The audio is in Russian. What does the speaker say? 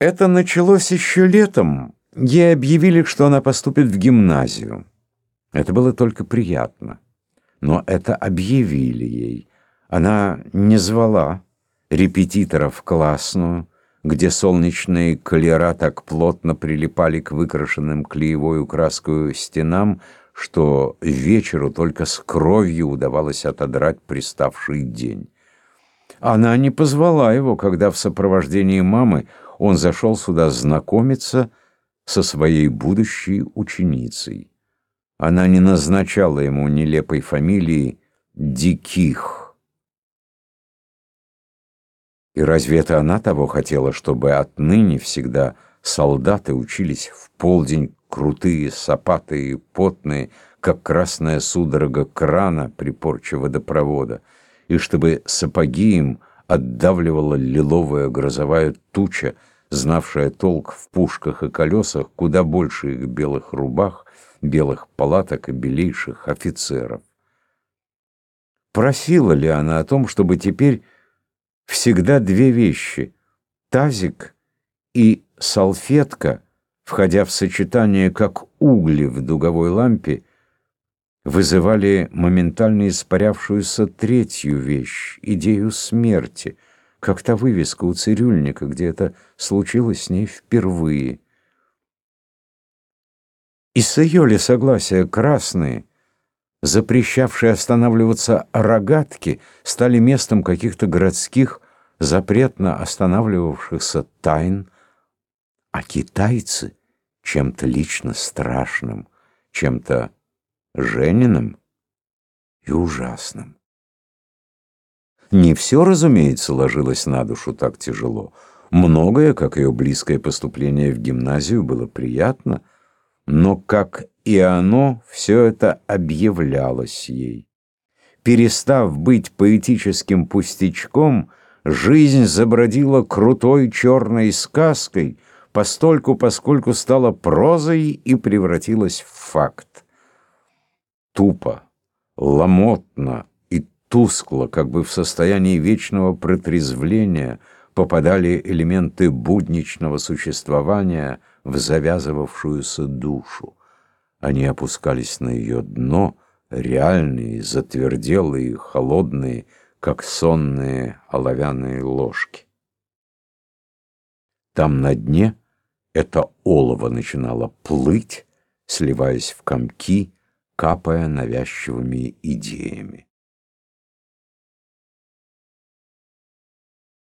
Это началось еще летом. Ей объявили, что она поступит в гимназию. Это было только приятно. Но это объявили ей. Она не звала репетитора в классную, где солнечные колера так плотно прилипали к выкрашенным клеевой краской стенам, что вечеру только с кровью удавалось отодрать приставший день. Она не позвала его, когда в сопровождении мамы он зашел сюда знакомиться со своей будущей ученицей. Она не назначала ему нелепой фамилии «Диких». И разве это она того хотела, чтобы отныне всегда солдаты учились в полдень крутые, сапатые, потные, как красная судорога крана при порче водопровода, и чтобы сапоги им отдавливала лиловая грозовая туча, знавшая толк в пушках и колесах, куда больше их белых рубах, белых палаток и белейших офицеров. Просила ли она о том, чтобы теперь всегда две вещи — тазик и салфетка, входя в сочетание как угли в дуговой лампе, вызывали моментально испарявшуюся третью вещь — идею смерти — как та вывеска у цирюльника, где это случилось с ней впервые. И с ее ли согласия красные, запрещавшие останавливаться рогатки, стали местом каких-то городских, запретно останавливавшихся тайн, а китайцы — чем-то лично страшным, чем-то Жениным и ужасным. Не все, разумеется, ложилось на душу так тяжело. Многое, как ее близкое поступление в гимназию, было приятно, но, как и оно, все это объявлялось ей. Перестав быть поэтическим пустячком, жизнь забродила крутой черной сказкой, постольку, поскольку стала прозой и превратилась в факт. Тупо, ломотно, тускло, как бы в состоянии вечного протрезвления, попадали элементы будничного существования в завязывавшуюся душу. Они опускались на ее дно, реальные, затверделые, холодные, как сонные оловянные ложки. Там на дне это олово начинало плыть, сливаясь в комки, капая навязчивыми идеями.